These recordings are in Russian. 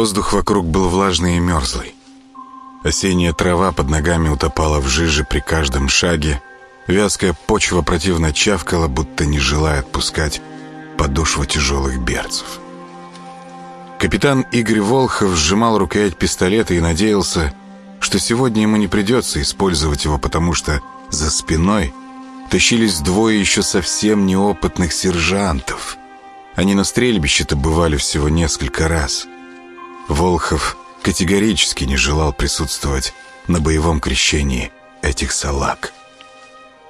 Воздух вокруг был влажный и мерзлый. Осенняя трава под ногами утопала в жиже при каждом шаге. Вязкая почва противно чавкала, будто не желая отпускать подошву тяжелых берцев. Капитан Игорь Волхов сжимал рукоять пистолета и надеялся, что сегодня ему не придется использовать его, потому что за спиной тащились двое еще совсем неопытных сержантов. Они на стрельбище-то бывали всего несколько раз. Волхов категорически не желал присутствовать на боевом крещении этих салаг.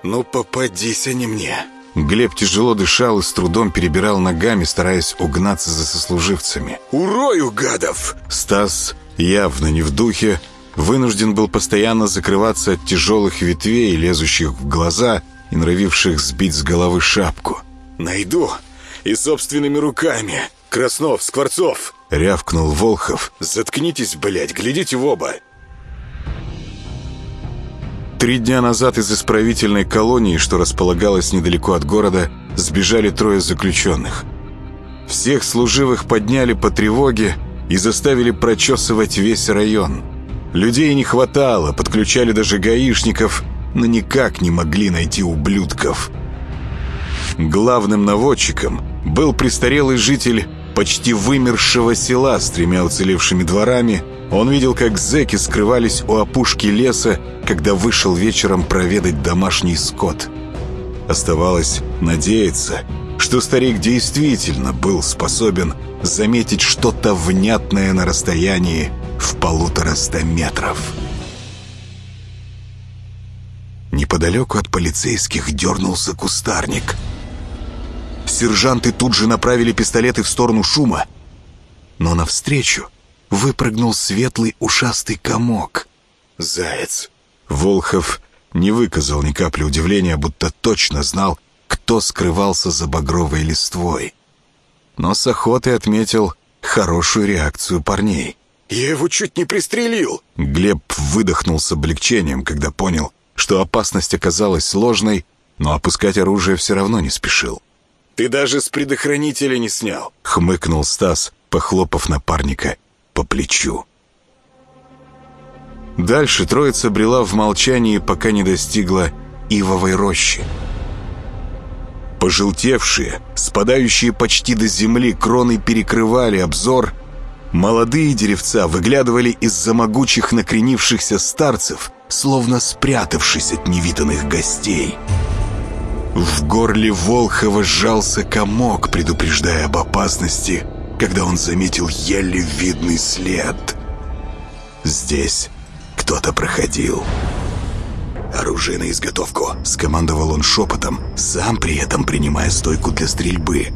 «Ну, попадись они мне!» Глеб тяжело дышал и с трудом перебирал ногами, стараясь угнаться за сослуживцами. «Урою, гадов!» Стас, явно не в духе, вынужден был постоянно закрываться от тяжелых ветвей, лезущих в глаза и норовивших сбить с головы шапку. «Найду! И собственными руками! Краснов, Скворцов!» — рявкнул Волхов. «Заткнитесь, блядь, глядите в оба!» Три дня назад из исправительной колонии, что располагалась недалеко от города, сбежали трое заключенных. Всех служивых подняли по тревоге и заставили прочесывать весь район. Людей не хватало, подключали даже гаишников, но никак не могли найти ублюдков. Главным наводчиком был престарелый житель почти вымершего села с тремя уцелевшими дворами. Он видел, как зэки скрывались у опушки леса, когда вышел вечером проведать домашний скот. Оставалось надеяться, что старик действительно был способен заметить что-то внятное на расстоянии в полутораста метров. Неподалеку от полицейских дернулся кустарник. Сержанты тут же направили пистолеты в сторону шума. Но навстречу выпрыгнул светлый ушастый комок. «Заяц!» Волхов не выказал ни капли удивления, будто точно знал, кто скрывался за багровой листвой. Но с охотой отметил хорошую реакцию парней. «Я его чуть не пристрелил!» Глеб выдохнул с облегчением, когда понял, что опасность оказалась сложной, но опускать оружие все равно не спешил. «Ты даже с предохранителя не снял!» — хмыкнул Стас, похлопав напарника по плечу. Дальше троица брела в молчании, пока не достигла ивовой рощи. Пожелтевшие, спадающие почти до земли кроны перекрывали обзор. Молодые деревца выглядывали из-за могучих накренившихся старцев, словно спрятавшись от невиданных гостей. В горле Волхова сжался комок, предупреждая об опасности, когда он заметил еле видный след. Здесь кто-то проходил. «Оружие на изготовку», — скомандовал он шепотом, сам при этом принимая стойку для стрельбы.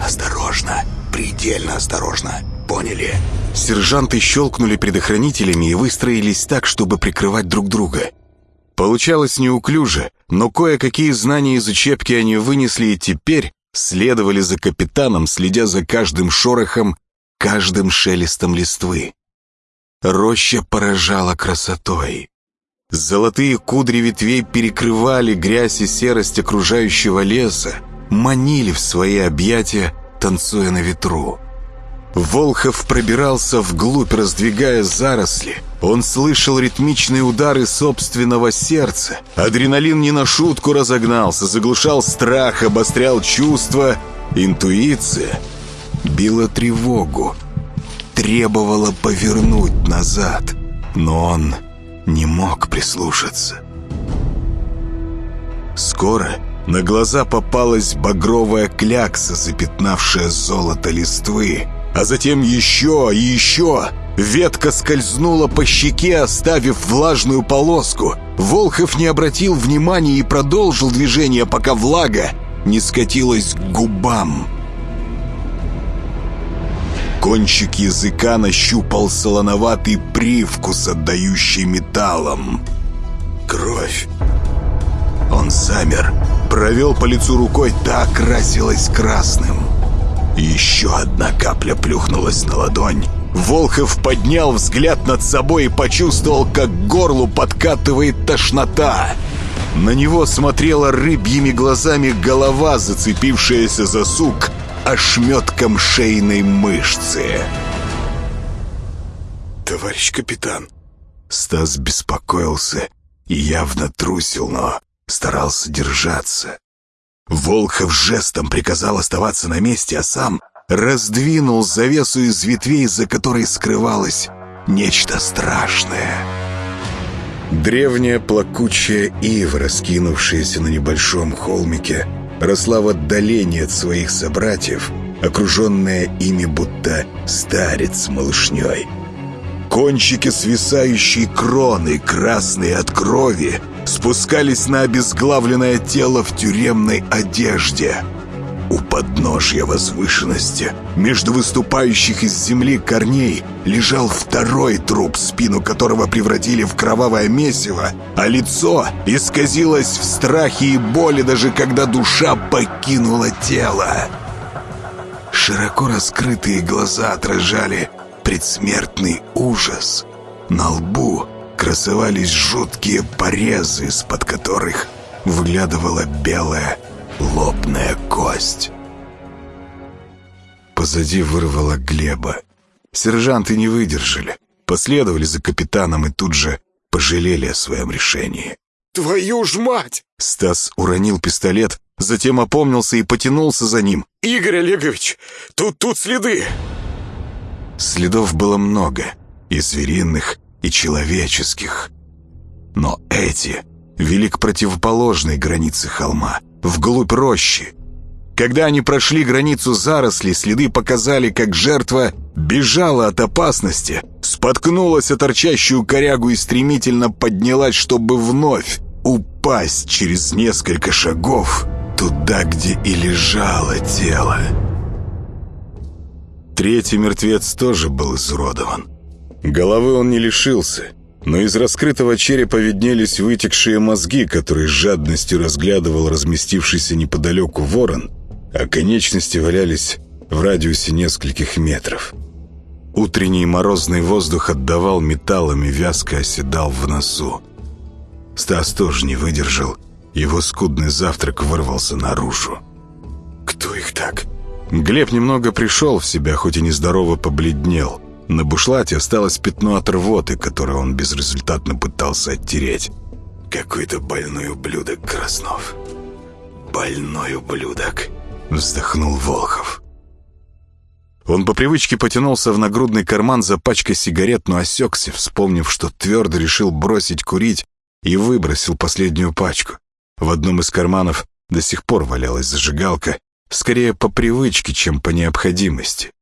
«Осторожно, предельно осторожно, поняли?» Сержанты щелкнули предохранителями и выстроились так, чтобы прикрывать друг друга. Получалось неуклюже, но кое-какие знания из учебки они вынесли и теперь следовали за капитаном, следя за каждым шорохом, каждым шелестом листвы. Роща поражала красотой. Золотые кудри ветвей перекрывали грязь и серость окружающего леса, манили в свои объятия, танцуя на ветру. Волхов пробирался вглубь, раздвигая заросли. Он слышал ритмичные удары собственного сердца. Адреналин не на шутку разогнался, заглушал страх, обострял чувства. Интуиция била тревогу, требовала повернуть назад. Но он не мог прислушаться. Скоро на глаза попалась багровая клякса, запятнавшая золото листвы, а затем еще и еще. Ветка скользнула по щеке, оставив влажную полоску. Волхов не обратил внимания и продолжил движение, пока влага не скатилась к губам. Кончик языка нащупал солоноватый привкус, отдающий металлом. Кровь. Он замер, провел по лицу рукой, так красилась красным. Еще одна капля плюхнулась на ладонь. Волхов поднял взгляд над собой и почувствовал, как к горлу подкатывает тошнота. На него смотрела рыбьими глазами голова, зацепившаяся за сук ошметком шейной мышцы. Товарищ капитан. Стас беспокоился и явно трусил, но старался держаться. Волхов жестом приказал оставаться на месте, а сам раздвинул завесу из ветвей, за которой скрывалось нечто страшное. Древняя плакучая ива, раскинувшаяся на небольшом холмике, росла в отдалении от своих собратьев, окруженная ими будто старец с малышней. Кончики свисающей кроны, красные от крови, спускались на обезглавленное тело в тюремной одежде. У подножья возвышенности, между выступающих из земли корней, лежал второй труп, спину которого превратили в кровавое месиво, а лицо исказилось в страхе и боли, даже когда душа покинула тело. Широко раскрытые глаза отражали предсмертный ужас. На лбу красовались жуткие порезы, из-под которых выглядывала белая лобная кость. Позади вырвало Глеба. Сержанты не выдержали, последовали за капитаном и тут же пожалели о своем решении. «Твою ж мать!» Стас уронил пистолет, затем опомнился и потянулся за ним. «Игорь Олегович, тут, тут следы!» Следов было много, и звериных, и человеческих. Но эти вели к противоположной границе холма, вглубь рощи. Когда они прошли границу зарослей, следы показали, как жертва бежала от опасности, споткнулась о торчащую корягу и стремительно поднялась, чтобы вновь упасть через несколько шагов туда, где и лежало тело. Третий мертвец тоже был изуродован. Головы он не лишился, но из раскрытого черепа виднелись вытекшие мозги, которые с жадностью разглядывал разместившийся неподалеку ворон, а конечности валялись в радиусе нескольких метров. Утренний морозный воздух отдавал металлом и вязко оседал в носу. Стас тоже не выдержал, его скудный завтрак вырвался наружу. «Кто их так?» Глеб немного пришел в себя, хоть и нездорово побледнел. На бушлате осталось пятно от рвоты, которое он безрезультатно пытался оттереть. «Какой-то больной ублюдок, Краснов. Больной ублюдок», — вздохнул Волхов. Он по привычке потянулся в нагрудный карман за пачкой сигарет, но осекся, вспомнив, что твердо решил бросить курить и выбросил последнюю пачку. В одном из карманов до сих пор валялась зажигалка, скорее по привычке, чем по необходимости.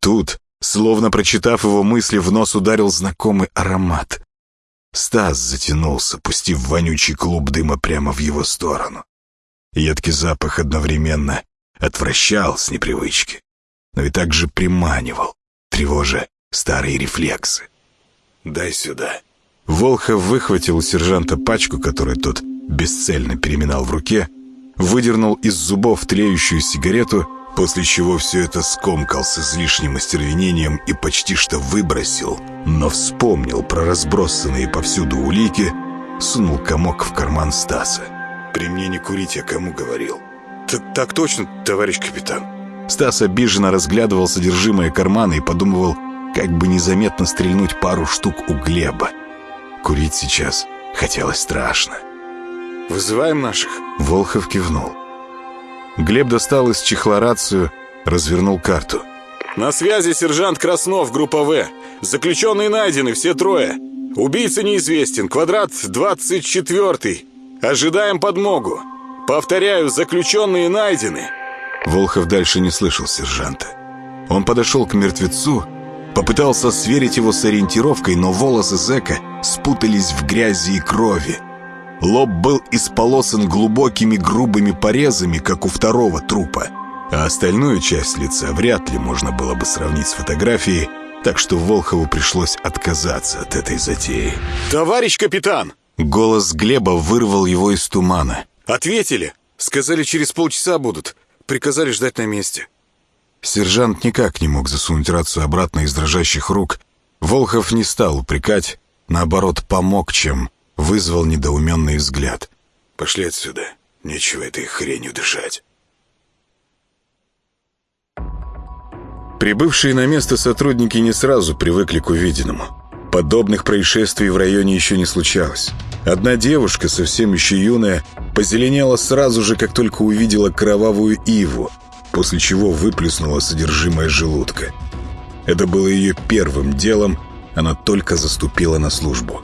Тут, словно прочитав его мысли, в нос ударил знакомый аромат. Стас затянулся, пустив вонючий клуб дыма прямо в его сторону. Едкий запах одновременно отвращал с непривычки, но и также приманивал, тревожа старые рефлексы. «Дай сюда». Волхов выхватил у сержанта пачку, которую тот бесцельно переминал в руке, выдернул из зубов тлеющую сигарету, после чего все это скомкал с излишним остервенением и почти что выбросил, но вспомнил про разбросанные повсюду улики, сунул комок в карман Стаса. «При мне не курить, я кому говорил?» «Так, так точно, товарищ капитан». Стас обиженно разглядывал содержимое кармана и подумывал, как бы незаметно стрельнуть пару штук у Глеба. Курить сейчас хотелось страшно. «Вызываем наших?» Волхов кивнул. Глеб достал из чехла рацию, развернул карту. «На связи сержант Краснов, группа В. Заключенные найдены, все трое. Убийца неизвестен, квадрат 24. Ожидаем подмогу. Повторяю, заключенные найдены». Волхов дальше не слышал сержанта. Он подошел к мертвецу, попытался сверить его с ориентировкой, но волосы зэка спутались в грязи и крови. Лоб был исполосан глубокими грубыми порезами, как у второго трупа, а остальную часть лица вряд ли можно было бы сравнить с фотографией, так что Волхову пришлось отказаться от этой затеи. «Товарищ капитан!» Голос Глеба вырвал его из тумана. «Ответили! Сказали, через полчаса будут. Приказали ждать на месте». Сержант никак не мог засунуть рацию обратно из дрожащих рук. Волхов не стал упрекать, наоборот, помог, чем вызвал недоуменный взгляд. «Пошли отсюда. Нечего этой хренью дышать». Прибывшие на место сотрудники не сразу привыкли к увиденному. Подобных происшествий в районе еще не случалось. Одна девушка, совсем еще юная, позеленела сразу же, как только увидела кровавую иву, после чего выплеснула содержимое желудка. Это было ее первым делом, она только заступила на службу.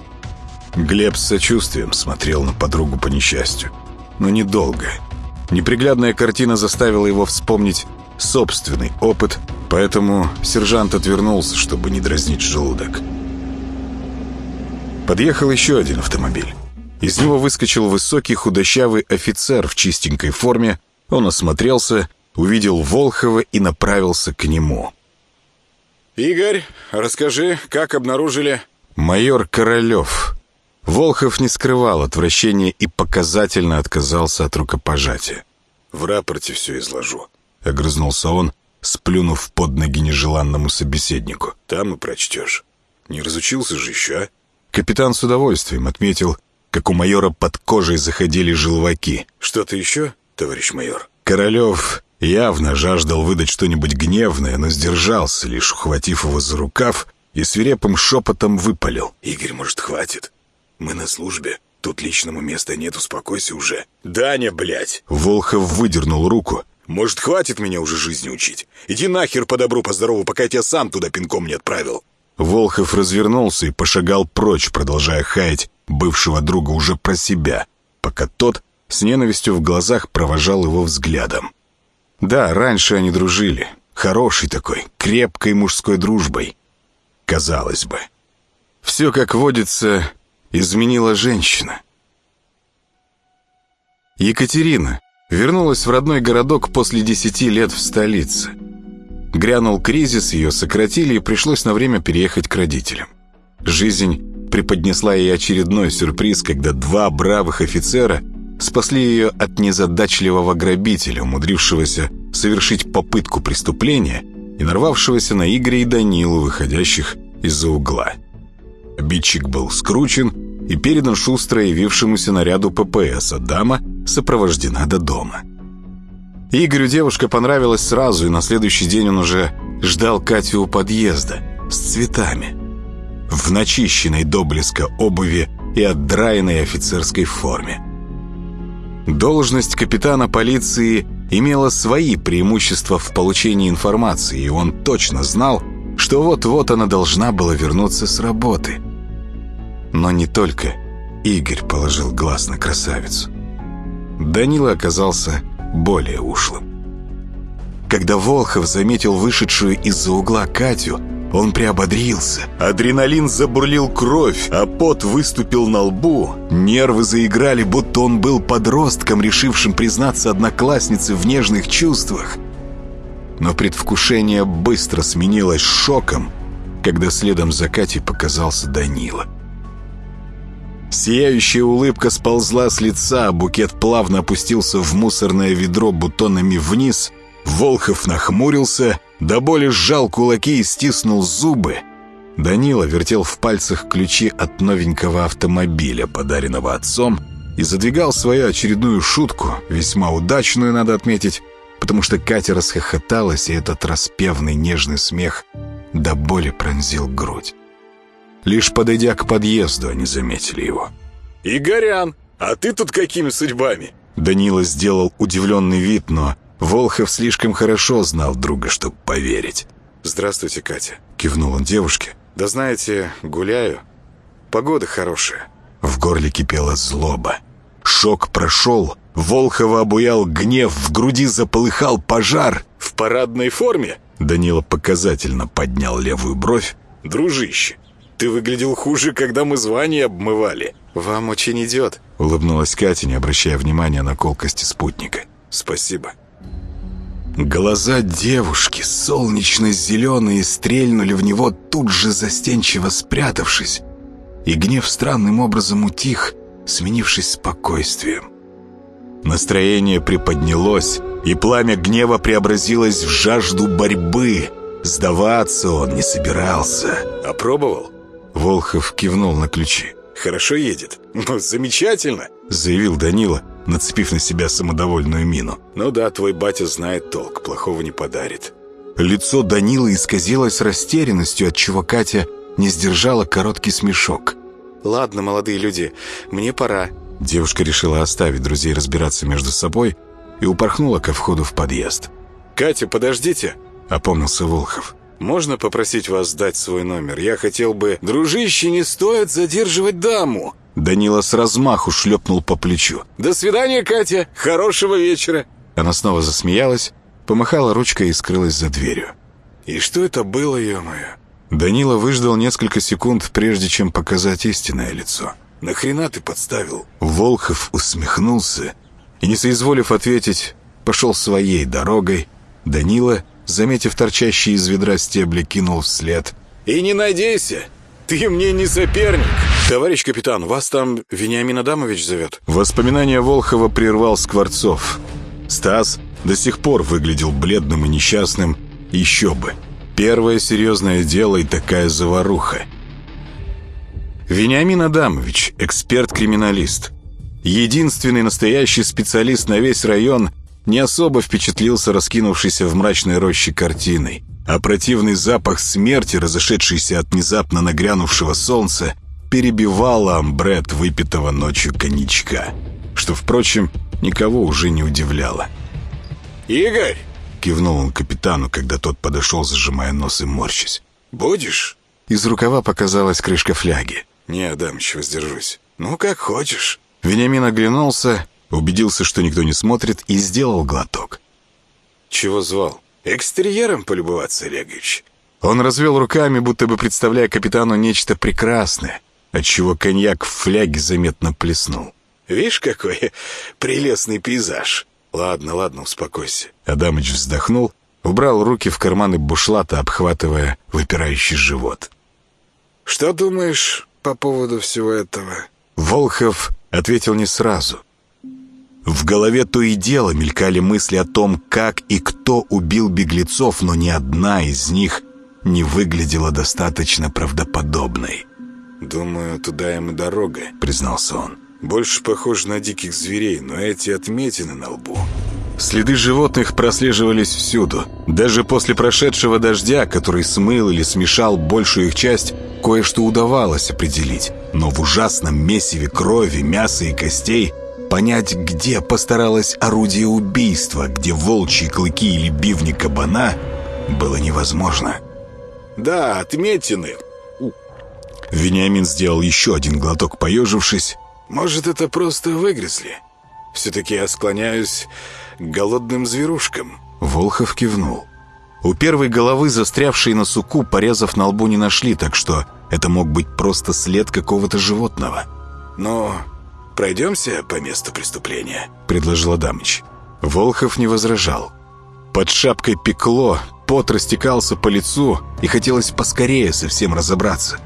Глеб с сочувствием смотрел на подругу по несчастью. Но недолго. Неприглядная картина заставила его вспомнить собственный опыт, поэтому сержант отвернулся, чтобы не дразнить желудок. Подъехал еще один автомобиль. Из него выскочил высокий худощавый офицер в чистенькой форме. Он осмотрелся, увидел Волхова и направился к нему. «Игорь, расскажи, как обнаружили...» «Майор Королев». Волхов не скрывал отвращения и показательно отказался от рукопожатия. «В рапорте все изложу», — огрызнулся он, сплюнув под ноги нежеланному собеседнику. «Там и прочтешь. Не разучился же еще, а?» Капитан с удовольствием отметил, как у майора под кожей заходили желваки. «Что-то еще, товарищ майор?» Королев явно жаждал выдать что-нибудь гневное, но сдержался, лишь ухватив его за рукав и свирепым шепотом выпалил. «Игорь, может, хватит? Мы на службе. Тут личному места нет, успокойся уже». «Даня, блядь!» Волхов выдернул руку. «Может, хватит меня уже жизни учить? Иди нахер по добру, по здорову, пока я тебя сам туда пинком не отправил». Волхов развернулся и пошагал прочь, продолжая хаять бывшего друга уже про себя, пока тот с ненавистью в глазах провожал его взглядом. Да, раньше они дружили. Хорошей такой, крепкой мужской дружбой. Казалось бы. Все, как водится, изменила женщина. Екатерина вернулась в родной городок после десяти лет в столице. Грянул кризис, ее сократили, и пришлось на время переехать к родителям. Жизнь преподнесла ей очередной сюрприз, когда два бравых офицера спасли ее от незадачливого грабителя, умудрившегося совершить попытку преступления и нарвавшегося на Игоря и Данилу, выходящих из-за угла. Обидчик был скручен и передан шустро явившемуся наряду ППС, а дама сопровождена до дома. Игорю девушка понравилась сразу, и на следующий день он уже ждал Катю у подъезда с цветами. В начищенной до блеска обуви и отдраенной офицерской форме. Должность капитана полиции имела свои преимущества в получении информации, и он точно знал, что вот-вот она должна была вернуться с работы. Но не только Игорь положил глаз на красавицу. Данила оказался более ушлым. Когда Волхов заметил вышедшую из-за угла Катю, он приободрился. Адреналин забурлил кровь, а пот выступил на лбу. Нервы заиграли, будто он был подростком, решившим признаться однокласснице в нежных чувствах. Но предвкушение быстро сменилось шоком, когда следом за Катей показался Данила. Сияющая улыбка сползла с лица, букет плавно опустился в мусорное ведро бутонами вниз. Волхов нахмурился, до боли сжал кулаки и стиснул зубы. Данила вертел в пальцах ключи от новенького автомобиля, подаренного отцом, и задвигал свою очередную шутку, весьма удачную, надо отметить, потому что Катя расхохоталась, и этот распевный нежный смех до боли пронзил грудь. Лишь подойдя к подъезду, они заметили его. «Игорян, а ты тут какими судьбами?» Данила сделал удивленный вид, но Волхов слишком хорошо знал друга, чтобы поверить. «Здравствуйте, Катя», — кивнул он девушке. «Да знаете, гуляю. Погода хорошая». В горле кипела злоба. Шок прошел, Волхова обуял гнев, в груди заполыхал пожар. «В парадной форме?» Данила показательно поднял левую бровь. «Дружище, ты выглядел хуже, когда мы звание обмывали. Вам очень идет», — улыбнулась Катя, не обращая внимания на колкости спутника. «Спасибо». Глаза девушки, солнечно-зеленые, стрельнули в него, тут же застенчиво спрятавшись. И гнев странным образом утих, сменившись спокойствием. Настроение приподнялось, и пламя гнева преобразилось в жажду борьбы. Сдаваться он не собирался. «Опробовал?» Волхов кивнул на ключи. «Хорошо едет?» «Ну, замечательно!» Заявил Данила, нацепив на себя самодовольную мину. «Ну да, твой батя знает толк, плохого не подарит». Лицо Данила исказилось растерянностью, отчего Катя не сдержала короткий смешок. «Ладно, молодые люди, мне пора». Девушка решила оставить друзей разбираться между собой и упорхнула ко входу в подъезд. «Катя, подождите!» — опомнился Волхов. «Можно попросить вас дать свой номер? Я хотел бы...» «Дружище, не стоит задерживать даму!» Данила с размаху шлепнул по плечу. «До свидания, Катя! Хорошего вечера!» Она снова засмеялась, помахала ручкой и скрылась за дверью. «И что это было, ё-моё?» Данила выждал несколько секунд, прежде чем показать истинное лицо. «Нахрена ты подставил?» Волхов усмехнулся и, не соизволив ответить, пошел своей дорогой. Данила, заметив торчащие из ведра стебли, кинул вслед. «И не надейся! Ты мне не соперник!» «Товарищ капитан, вас там Вениамин Адамович зовет». Воспоминания Волхова прервал Скворцов. Стас до сих пор выглядел бледным и несчастным. Еще бы. Первое серьезное дело и такая заваруха. Вениамин Адамович, эксперт-криминалист. Единственный настоящий специалист на весь район не особо впечатлился раскинувшейся в мрачной роще картиной, а противный запах смерти, разошедшийся от внезапно нагрянувшего солнца, перебивал амбрет выпитого ночью коньячка, что, впрочем, никого уже не удивляло. «Игорь!» — кивнул он капитану, когда тот подошел, зажимая нос и морщись. «Будешь?» Из рукава показалась крышка фляги. «Не, Адамыч, воздержусь. Ну, как хочешь». Вениамин оглянулся, убедился, что никто не смотрит, и сделал глоток. «Чего звал? Экстерьером полюбоваться, Олегович?» Он развел руками, будто бы представляя капитану нечто прекрасное, отчего коньяк в фляге заметно плеснул. «Видишь, какой прелестный пейзаж!» «Ладно, ладно, успокойся». Адамыч вздохнул, убрал руки в карманы бушлата, обхватывая выпирающий живот. «Что думаешь по поводу всего этого?» Волхов ответил не сразу. В голове то и дело мелькали мысли о том, как и кто убил беглецов, но ни одна из них не выглядела достаточно правдоподобной. «Думаю, туда им и дорога», — признался он. «Больше похож на диких зверей, но эти отметины на лбу...» Следы животных прослеживались всюду. Даже после прошедшего дождя, который смыл или смешал большую их часть, кое-что удавалось определить. Но в ужасном месиве крови, мяса и костей понять, где постаралось орудие убийства, где волчьи клыки или бивни кабана, было невозможно. «Да, отметины!» Вениамин сделал еще один глоток, поежившись. «Может, это просто выгрызли? Все-таки я склоняюсь к голодным зверушкам». Волхов кивнул. У первой головы, застрявшей на суку, порезов на лбу не нашли, так что это мог быть просто след какого-то животного. «Но пройдемся по месту преступления», — предложил Адамыч. Волхов не возражал. Под шапкой пекло, пот растекался по лицу, и хотелось поскорее со всем разобраться.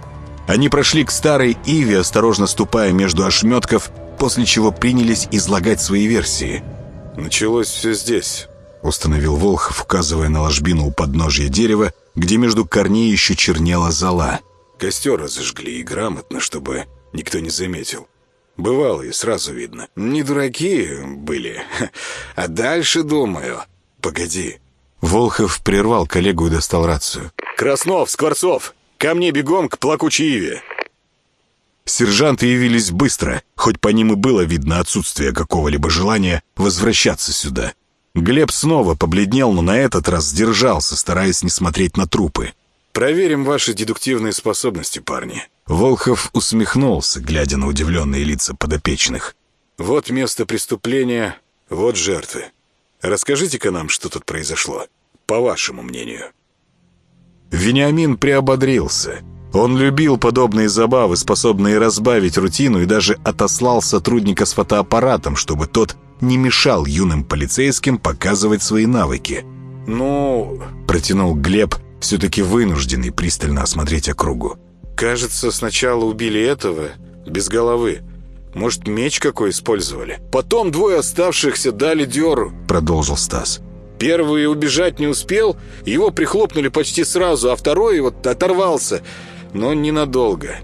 Они прошли к старой Иве, осторожно ступая между ошметков, после чего принялись излагать свои версии. «Началось все здесь», — установил Волхов, указывая на ложбину у подножья дерева, где между корней еще чернела зола. «Костер разожгли и грамотно, чтобы никто не заметил. Бывало и сразу видно. Не дураки были. А дальше думаю... Погоди». Волхов прервал коллегу и достал рацию. «Краснов, Скворцов, ко мне бегом к плакучей Иве». Сержанты явились быстро, хоть по ним и было видно отсутствие какого-либо желания возвращаться сюда. Глеб снова побледнел, но на этот раз сдержался, стараясь не смотреть на трупы. «Проверим ваши дедуктивные способности, парни». Волхов усмехнулся, глядя на удивленные лица подопечных. «Вот место преступления, вот жертвы. Расскажите-ка нам, что тут произошло, по вашему мнению». Вениамин приободрился. Он любил подобные забавы, способные разбавить рутину, и даже отослал сотрудника с фотоаппаратом, чтобы тот не мешал юным полицейским показывать свои навыки. «Ну...» — протянул Глеб, все-таки вынужденный пристально осмотреть округу. «Кажется, сначала убили этого, без головы. Может, меч какой использовали? Потом двое оставшихся дали дёру», — продолжил Стас. «Первый убежать не успел, его прихлопнули почти сразу, а второй вот оторвался, но ненадолго.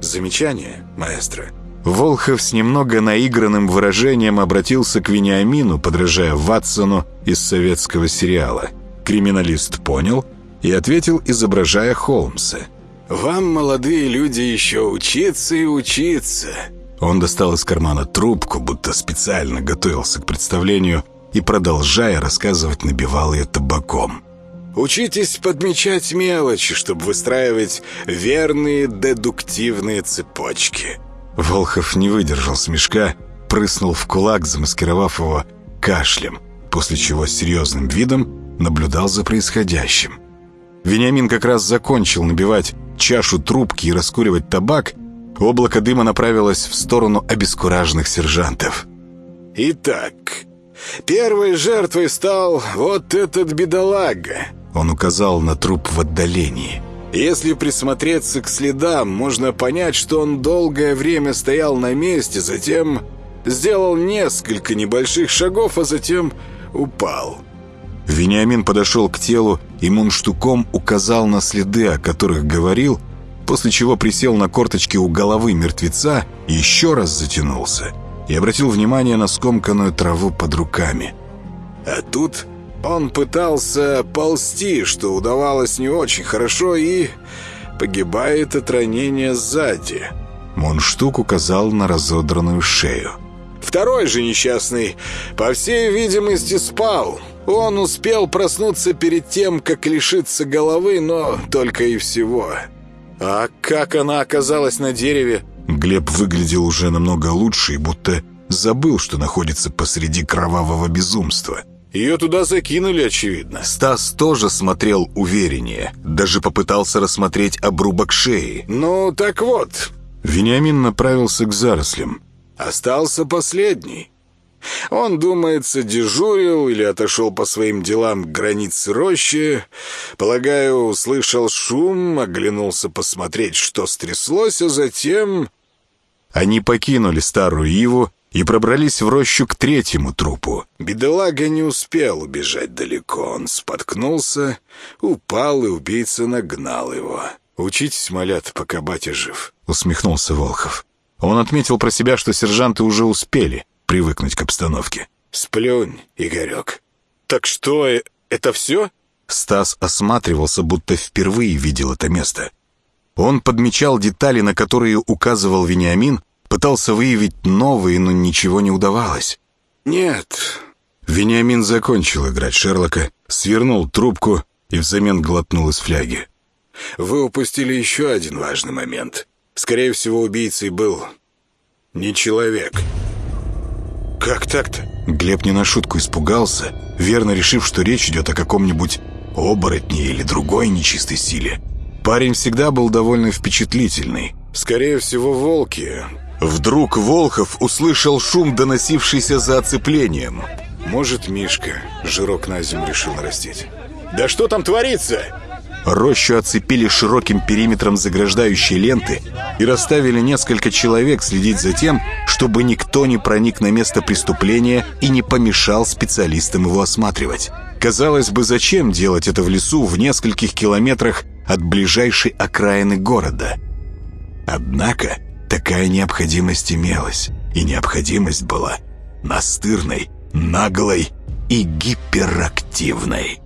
Замечание, маэстро?» Волхов с немного наигранным выражением обратился к Вениамину, подражая Ватсону из советского сериала. Криминалист понял и ответил, изображая Холмса. вам, молодые люди, еще учиться и учиться». Он достал из кармана трубку, будто специально готовился к представлению, и, продолжая рассказывать, набивал ее табаком. «Учитесь подмечать мелочи, чтобы выстраивать верные дедуктивные цепочки». Волхов не выдержал смешка, прыснул в кулак, замаскировав его кашлем, после чего с серьезным видом наблюдал за происходящим. Вениамин как раз закончил набивать чашу трубки и раскуривать табак, облако дыма направилось в сторону обескураженных сержантов. «Итак, первой жертвой стал вот этот бедолага», он указал на труп в отдалении. Если присмотреться к следам, можно понять, что он долгое время стоял на месте, затем сделал несколько небольших шагов, а затем упал. Вениамин подошел к телу и мунштуком указал на следы, о которых говорил, после чего присел на корточки у головы мертвеца, еще раз затянулся и обратил внимание на скомканную траву под руками. А тут он пытался ползти, что удавалось не очень хорошо, и погибает от ранения сзади. Мунштук указал на разодранную шею. Второй же несчастный, по всей видимости, спал. Он успел проснуться перед тем, как лишиться головы, но только и всего. А как она оказалась на дереве? Глеб выглядел уже намного лучше и будто забыл, что находится посреди кровавого безумства. Ее туда закинули, очевидно. Стас тоже смотрел увереннее. Даже попытался рассмотреть обрубок шеи. «Ну, так вот». Вениамин направился к зарослям. «Остался последний. Он, думается, дежурил или отошел по своим делам к границе рощи. Полагаю, услышал шум, оглянулся посмотреть, что стряслось, а затем... Они покинули старую Иву и пробрались в рощу к третьему трупу. Бедолага не успел убежать далеко. Он споткнулся, упал, и убийца нагнал его. «Учитесь, малят, пока батя жив», — усмехнулся Волхов. Он отметил про себя, что сержанты уже успели привыкнуть к обстановке. «Сплюнь, Игорек». «Так что, э, это все?» Стас осматривался, будто впервые видел это место. Он подмечал детали, на которые указывал Вениамин, пытался выявить новые, но ничего не удавалось. «Нет». Вениамин закончил играть Шерлока, свернул трубку и взамен глотнул из фляги. «Вы упустили еще один важный момент. Скорее всего, убийцей был не человек». «Как так-то?» Глеб не на шутку испугался, верно решив, что речь идет о каком-нибудь оборотне или другой нечистой силе. Парень всегда был довольно впечатлительный. «Скорее всего, волки». Вдруг Волхов услышал шум, доносившийся за оцеплением. «Может, Мишка жирок на зиму решил нарастить?» «Да что там творится?» Рощу оцепили широким периметром заграждающей ленты и расставили несколько человек следить за тем, чтобы никто не проник на место преступления и не помешал специалистам его осматривать. Казалось бы, зачем делать это в лесу в нескольких километрах от ближайшей окраины города? Однако такая необходимость имелась, и необходимость была настырной, наглой и гиперактивной.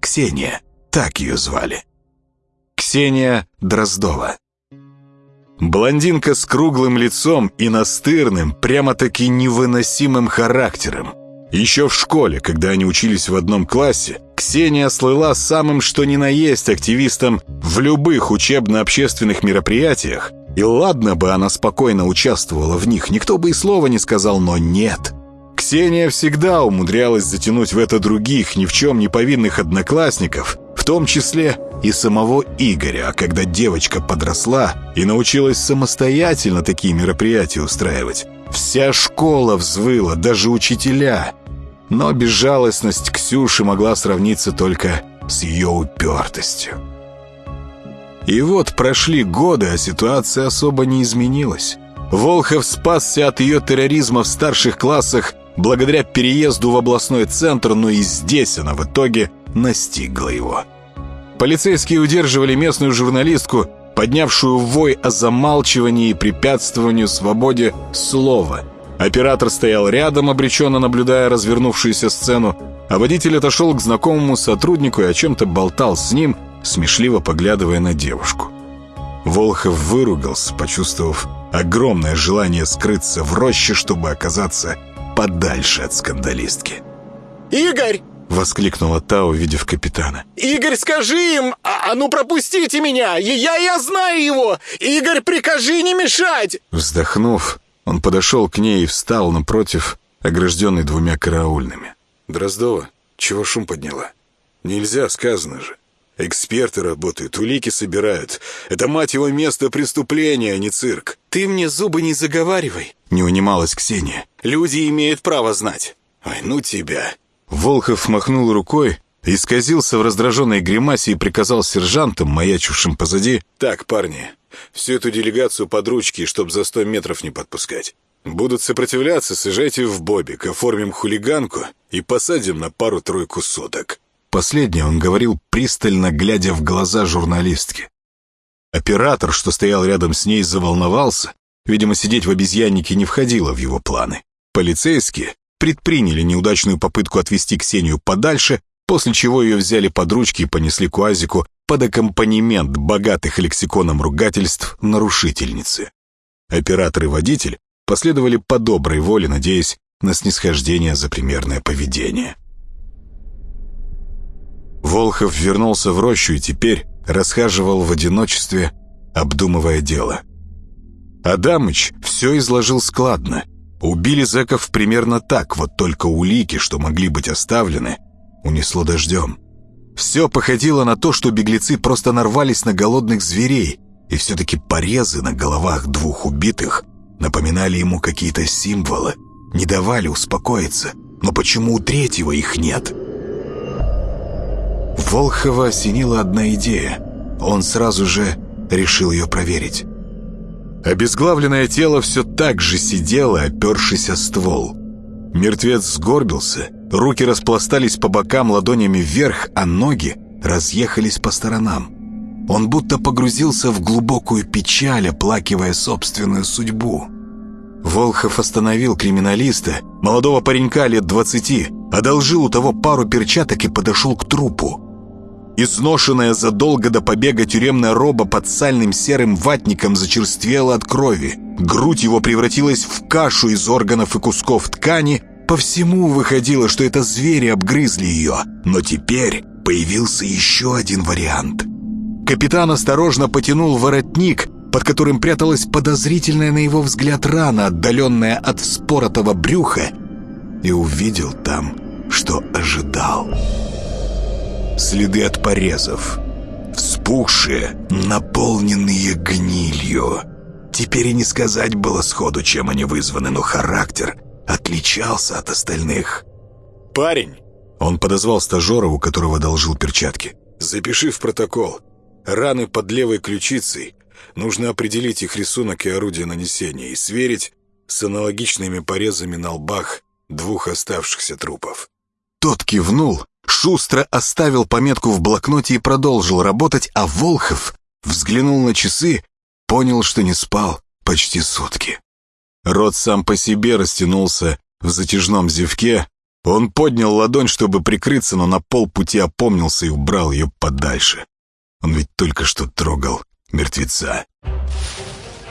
Ксения так ее звали. Ксения Дроздова. Блондинка с круглым лицом и настырным, прямо-таки невыносимым характером. Еще в школе, когда они учились в одном классе, Ксения слыла самым что ни на есть активистом в любых учебно-общественных мероприятиях, и ладно бы она спокойно участвовала в них, никто бы и слова не сказал, но нет. Ксения всегда умудрялась затянуть в это других, ни в чем не повинных одноклассников – том числе и самого Игоря, а когда девочка подросла и научилась самостоятельно такие мероприятия устраивать. Вся школа взвыла, даже учителя. Но безжалостность Ксюши могла сравниться только с ее упертостью. И вот прошли годы, а ситуация особо не изменилась. Волхов спасся от ее терроризма в старших классах благодаря переезду в областной центр, но и здесь она в итоге настигла его. Полицейские удерживали местную журналистку, поднявшую вой о замалчивании и препятствованию свободе слова. Оператор стоял рядом, обреченно наблюдая развернувшуюся сцену, а водитель отошел к знакомому сотруднику и о чем-то болтал с ним, смешливо поглядывая на девушку. Волхов выругался, почувствовав огромное желание скрыться в роще, чтобы оказаться подальше от скандалистки. «Игорь!» — воскликнула та, увидев капитана. «Игорь, скажи им! А, а ну пропустите меня! Я, я знаю его! Игорь, прикажи не мешать!» Вздохнув, он подошел к ней и встал напротив, огражденный двумя караульными. «Дроздова, чего шум подняла? Нельзя, сказано же. Эксперты работают, улики собирают. Это, мать его, место преступления, а не цирк. «Ты мне зубы не заговаривай!» — не унималась Ксения. «Люди имеют право знать!» «Ой, ну тебя!» Волхов махнул рукой, исказился в раздраженной гримасе и приказал сержантам, маячившим позади, «Так, парни, всю эту делегацию под ручки, чтоб за сто метров не подпускать. Будут сопротивляться, сажайте в бобик, оформим хулиганку и посадим на пару-тройку суток». Последнее он говорил, пристально глядя в глаза журналистки. Оператор, что стоял рядом с ней, заволновался. Видимо, сидеть в обезьяннике не входило в его планы. Полицейские предприняли неудачную попытку отвести Ксению подальше, после чего ее взяли под ручки и понесли к УАЗику под аккомпанемент богатых лексиконом ругательств нарушительницы. Оператор и водитель последовали по доброй воле, надеясь на снисхождение за примерное поведение. Волхов вернулся в рощу и теперь расхаживал в одиночестве, обдумывая дело. Адамыч все изложил складно. Убили зэков примерно так, вот только улики, что могли быть оставлены, унесло дождем. Все походило на то, что беглецы просто нарвались на голодных зверей, и все-таки порезы на головах двух убитых напоминали ему какие-то символы, не давали успокоиться. Но почему у третьего их нет? Волхова осенила одна идея. Он сразу же решил ее проверить. Обезглавленное тело все так же сидело, опершись о ствол. Мертвец сгорбился, руки распластались по бокам ладонями вверх, а ноги разъехались по сторонам. Он будто погрузился в глубокую печаль, оплакивая собственную судьбу. Волхов остановил криминалиста, молодого паренька лет двадцати, одолжил у того пару перчаток и подошел к трупу. Изношенная задолго до побега тюремная роба под сальным серым ватником зачерствела от крови. Грудь его превратилась в кашу из органов и кусков ткани. По всему выходило, что это звери обгрызли ее. Но теперь появился еще один вариант. Капитан осторожно потянул воротник, под которым пряталась подозрительная на его взгляд рана, отдаленная от вспоротого брюха, и увидел там, что ожидал следы от порезов. Вспухшие, наполненные гнилью. Теперь и не сказать было сходу, чем они вызваны, но характер отличался от остальных. «Парень!» Он подозвал стажера, у которого должил перчатки. «Запиши в протокол. Раны под левой ключицей. Нужно определить их рисунок и орудие нанесения и сверить с аналогичными порезами на лбах двух оставшихся трупов». Тот кивнул, шустро оставил пометку в блокноте и продолжил работать, а Волхов взглянул на часы, понял, что не спал почти сутки. Рот сам по себе растянулся в затяжном зевке. Он поднял ладонь, чтобы прикрыться, но на полпути опомнился и убрал ее подальше. Он ведь только что трогал мертвеца.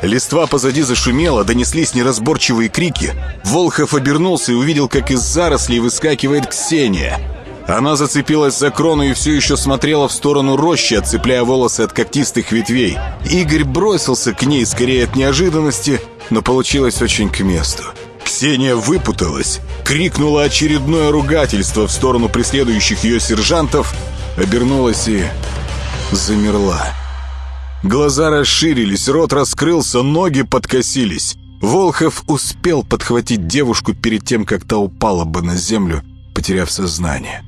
Листва позади зашумела, донеслись неразборчивые крики. Волхов обернулся и увидел, как из зарослей выскакивает Ксения. Она зацепилась за крону и все еще смотрела в сторону рощи, отцепляя волосы от когтистых ветвей. Игорь бросился к ней скорее от неожиданности, но получилось очень к месту. Ксения выпуталась, крикнула очередное ругательство в сторону преследующих ее сержантов, обернулась и замерла. Глаза расширились, рот раскрылся, ноги подкосились. Волхов успел подхватить девушку перед тем, как та упала бы на землю, потеряв сознание.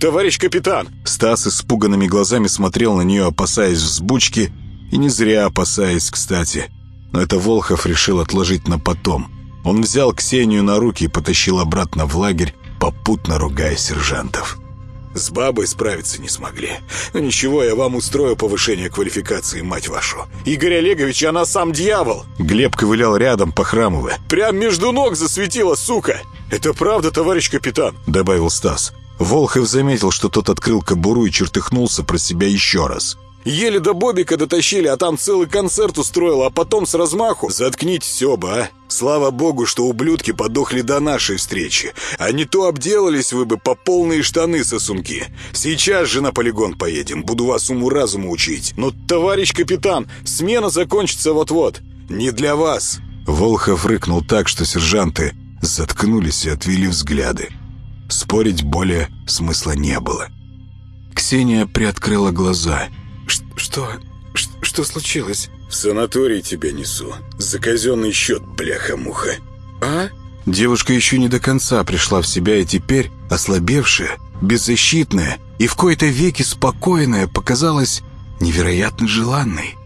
«Товарищ капитан!» Стас испуганными глазами смотрел на нее, опасаясь взбучки, и не зря опасаясь, кстати. Но это Волхов решил отложить на потом. Он взял Ксению на руки и потащил обратно в лагерь, попутно ругая сержантов. С бабой справиться не смогли. Ну ничего, я вам устрою повышение квалификации, мать вашу. Игорь Олегович, она сам дьявол. Глеб ковылял рядом, похрамывая. Прям между ног засветила, сука. Это правда, товарищ капитан? Добавил Стас. Волхов заметил, что тот открыл кобуру и чертыхнулся про себя еще раз. Еле до Бобика дотащили, а там целый концерт устроил, а потом с размаху... Заткнитесь оба, а! Слава богу, что ублюдки подохли до нашей встречи. А не то обделались вы бы по полные штаны сосунки. Сейчас же на полигон поедем, буду вас уму-разуму учить. Но, товарищ капитан, смена закончится вот-вот. Не для вас. Волхов рыкнул так, что сержанты заткнулись и отвели взгляды. Спорить более смысла не было. Ксения приоткрыла глаза — что? Что случилось? В санаторий тебя несу. За казенный счет, бляха-муха. А? Девушка еще не до конца пришла в себя и теперь, ослабевшая, беззащитная и в кои-то веки спокойная, показалась невероятно желанной.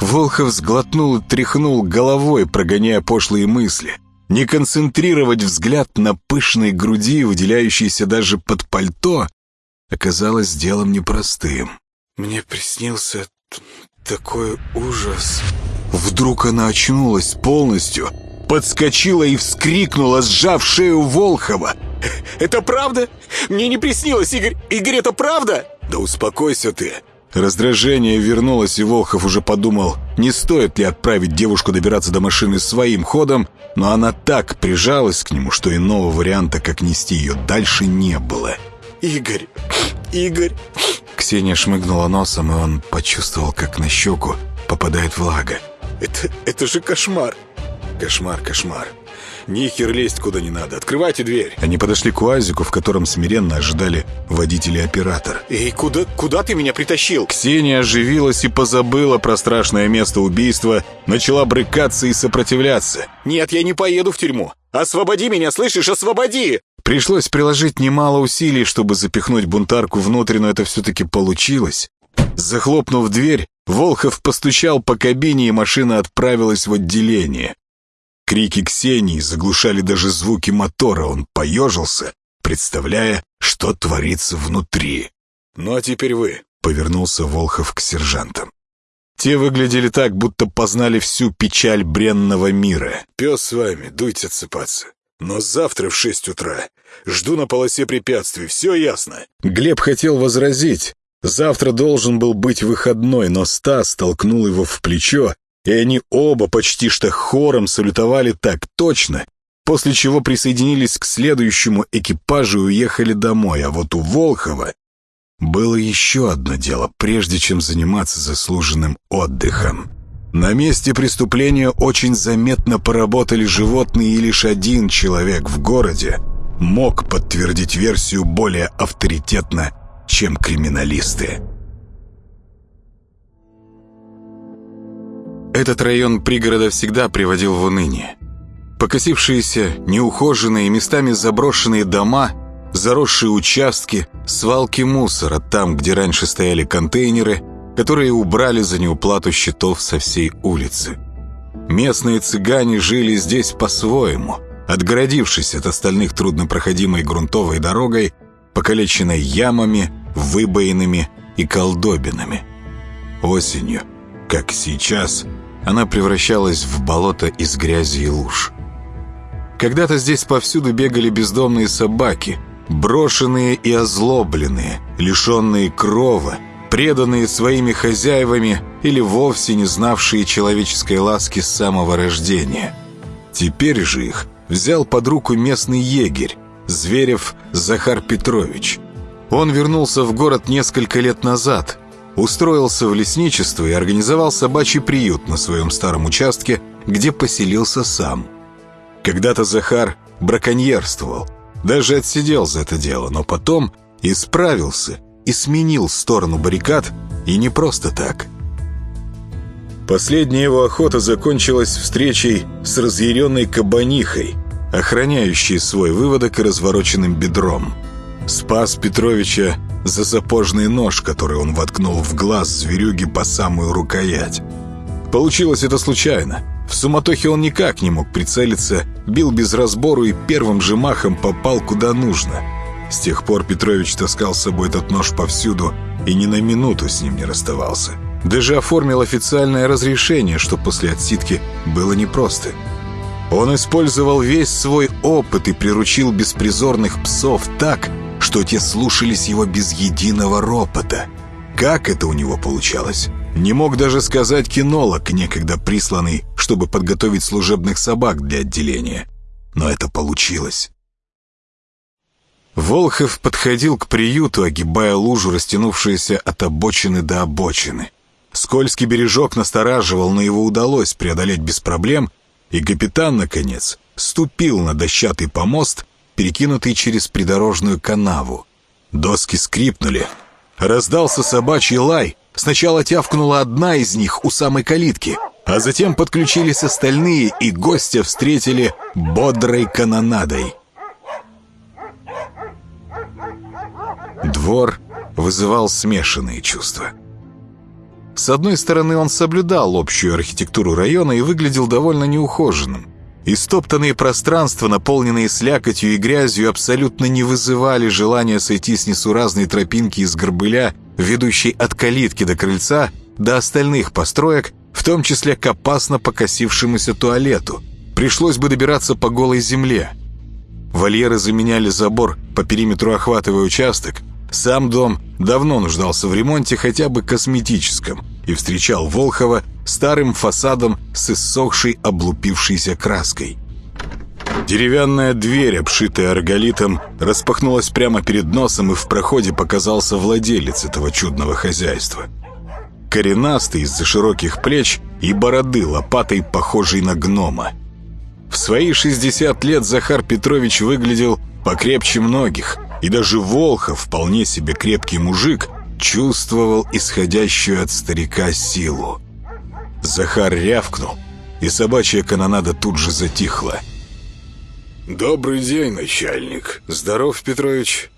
Волхов сглотнул и тряхнул головой, прогоняя пошлые мысли. Не концентрировать взгляд на пышной груди, выделяющейся даже под пальто, оказалось делом непростым. Мне приснился такой ужас. Вдруг она очнулась полностью, подскочила и вскрикнула, сжав шею Волхова. «Это правда? Мне не приснилось, Игорь! Игорь, это правда?» «Да успокойся ты!» Раздражение вернулось, и Волхов уже подумал, не стоит ли отправить девушку добираться до машины своим ходом, но она так прижалась к нему, что иного варианта, как нести ее дальше, не было. «Игорь! Игорь!» Ксения шмыгнула носом, и он почувствовал, как на щеку попадает влага. «Это, это же кошмар!» «Кошмар, кошмар!» Нихер лезть куда не надо. Открывайте дверь. Они подошли к УАЗику, в котором смиренно ожидали водитель и оператор. Эй, куда, куда ты меня притащил? Ксения оживилась и позабыла про страшное место убийства, начала брыкаться и сопротивляться. Нет, я не поеду в тюрьму. Освободи меня, слышишь? Освободи! Пришлось приложить немало усилий, чтобы запихнуть бунтарку внутрь, но это все-таки получилось. Захлопнув дверь, Волхов постучал по кабине, и машина отправилась в отделение. Крики Ксении заглушали даже звуки мотора, он поежился, представляя, что творится внутри. «Ну а теперь вы», — повернулся Волхов к сержантам. Те выглядели так, будто познали всю печаль бренного мира. «Пес с вами, дуйте отсыпаться. Но завтра в шесть утра. Жду на полосе препятствий, все ясно?» Глеб хотел возразить. Завтра должен был быть выходной, но Стас толкнул его в плечо, и они оба почти что хором салютовали так точно, после чего присоединились к следующему экипажу и уехали домой, а вот у Волхова было еще одно дело, прежде чем заниматься заслуженным отдыхом. На месте преступления очень заметно поработали животные, и лишь один человек в городе мог подтвердить версию более авторитетно, чем криминалисты. Этот район пригорода всегда приводил в уныние. Покосившиеся, неухоженные, местами заброшенные дома, заросшие участки, свалки мусора там, где раньше стояли контейнеры – которые убрали за неуплату счетов со всей улицы. Местные цыгане жили здесь по-своему, отгородившись от остальных труднопроходимой грунтовой дорогой, покалеченной ямами, выбоинами и колдобинами. Осенью, как сейчас, она превращалась в болото из грязи и луж. Когда-то здесь повсюду бегали бездомные собаки, брошенные и озлобленные, лишенные крова, преданные своими хозяевами или вовсе не знавшие человеческой ласки с самого рождения. Теперь же их взял под руку местный егерь, Зверев Захар Петрович. Он вернулся в город несколько лет назад, устроился в лесничество и организовал собачий приют на своем старом участке, где поселился сам. Когда-то Захар браконьерствовал, даже отсидел за это дело, но потом исправился – и сменил сторону баррикад, и не просто так. Последняя его охота закончилась встречей с разъяренной кабанихой, охраняющей свой выводок и развороченным бедром. Спас Петровича за сапожный нож, который он воткнул в глаз зверюги по самую рукоять. Получилось это случайно. В суматохе он никак не мог прицелиться, бил без разбору и первым же махом попал куда нужно – с тех пор Петрович таскал с собой этот нож повсюду и ни на минуту с ним не расставался. Даже оформил официальное разрешение, что после отсидки было непросто. Он использовал весь свой опыт и приручил беспризорных псов так, что те слушались его без единого ропота. Как это у него получалось? Не мог даже сказать кинолог, некогда присланный, чтобы подготовить служебных собак для отделения. Но это получилось. Волхов подходил к приюту, огибая лужу, растянувшуюся от обочины до обочины. Скользкий бережок настораживал, но его удалось преодолеть без проблем, и капитан, наконец, ступил на дощатый помост, перекинутый через придорожную канаву. Доски скрипнули. Раздался собачий лай. Сначала тявкнула одна из них у самой калитки, а затем подключились остальные, и гостя встретили бодрой канонадой. Двор вызывал смешанные чувства. С одной стороны, он соблюдал общую архитектуру района и выглядел довольно неухоженным. Истоптанные пространства, наполненные слякотью и грязью, абсолютно не вызывали желания сойти с несуразной тропинки из горбыля, ведущей от калитки до крыльца, до остальных построек, в том числе к опасно покосившемуся туалету. Пришлось бы добираться по голой земле. Вольеры заменяли забор по периметру охватывая участок, сам дом давно нуждался в ремонте хотя бы косметическом и встречал Волхова старым фасадом с иссохшей облупившейся краской. Деревянная дверь, обшитая арголитом, распахнулась прямо перед носом, и в проходе показался владелец этого чудного хозяйства. Коренастый из-за широких плеч и бороды лопатой, похожей на гнома. В свои 60 лет Захар Петрович выглядел покрепче многих – и даже Волхов, вполне себе крепкий мужик, чувствовал исходящую от старика силу. Захар рявкнул, и собачья канонада тут же затихла. «Добрый день, начальник. Здоров, Петрович.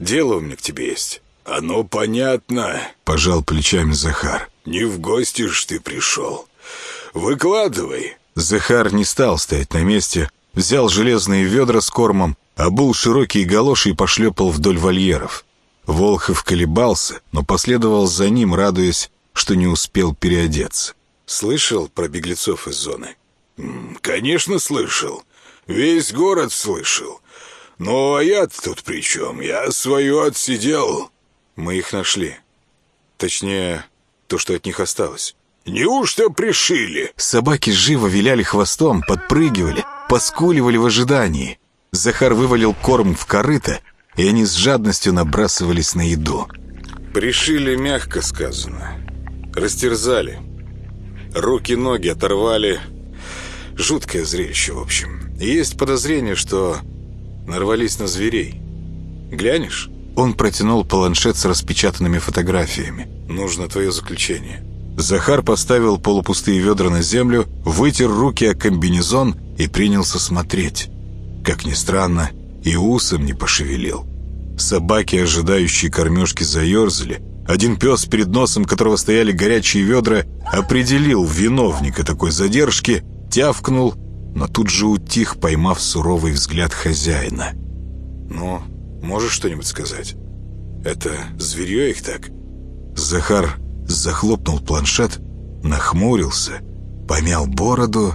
Дело у меня к тебе есть». «Оно понятно», — пожал плечами Захар. «Не в гости ж ты пришел. Выкладывай». Захар не стал стоять на месте, взял железные ведра с кормом обул широкие галоши и пошлепал вдоль вольеров. Волхов колебался, но последовал за ним, радуясь, что не успел переодеться. «Слышал про беглецов из зоны?» «Конечно слышал. Весь город слышал. Ну, а я тут при чем? Я свое отсидел». «Мы их нашли. Точнее, то, что от них осталось». «Неужто пришили?» Собаки живо виляли хвостом, подпрыгивали, поскуливали в ожидании. Захар вывалил корм в корыто, и они с жадностью набрасывались на еду. Пришили, мягко сказано. Растерзали. Руки-ноги оторвали. Жуткое зрелище, в общем. есть подозрение, что нарвались на зверей. Глянешь? Он протянул планшет с распечатанными фотографиями. Нужно твое заключение. Захар поставил полупустые ведра на землю, вытер руки о комбинезон и принялся смотреть. Как ни странно, и усом не пошевелил. Собаки, ожидающие кормежки, заерзали. Один пес, перед носом которого стояли горячие ведра, определил виновника такой задержки, тявкнул, но тут же утих, поймав суровый взгляд хозяина. «Ну, можешь что-нибудь сказать? Это зверье их так?» Захар захлопнул планшет, нахмурился, помял бороду.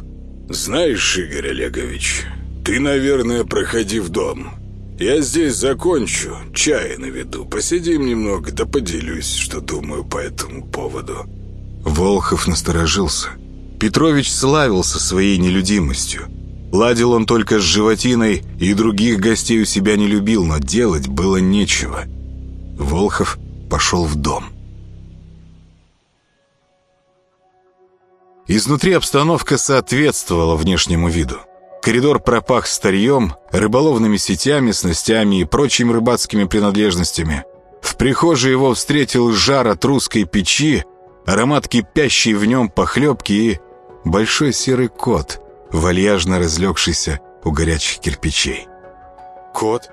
«Знаешь, Игорь Олегович, «Ты, наверное, проходи в дом. Я здесь закончу, чай наведу. Посидим немного, да поделюсь, что думаю по этому поводу». Волхов насторожился. Петрович славился своей нелюдимостью. Ладил он только с животиной и других гостей у себя не любил, но делать было нечего. Волхов пошел в дом. Изнутри обстановка соответствовала внешнему виду. Коридор пропах старьем, рыболовными сетями, снастями и прочими рыбацкими принадлежностями. В прихожей его встретил жар от русской печи, аромат кипящей в нем похлебки и большой серый кот, вальяжно разлегшийся у горячих кирпичей. «Кот,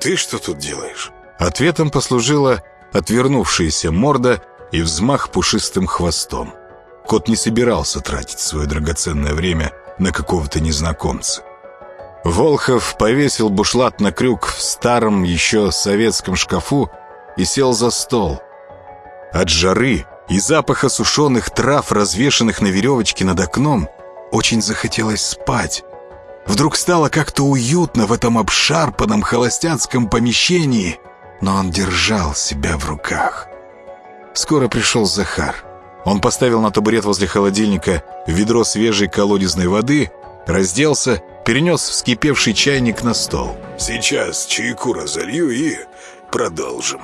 ты что тут делаешь?» Ответом послужила отвернувшаяся морда и взмах пушистым хвостом. Кот не собирался тратить свое драгоценное время на какого-то незнакомца. Волхов повесил бушлат на крюк в старом еще советском шкафу и сел за стол. От жары и запаха сушеных трав, развешанных на веревочке над окном, очень захотелось спать. Вдруг стало как-то уютно в этом обшарпанном холостяцком помещении, но он держал себя в руках. Скоро пришел Захар. Он поставил на табурет возле холодильника ведро свежей колодезной воды, разделся, перенес вскипевший чайник на стол. «Сейчас чайку разолью и продолжим».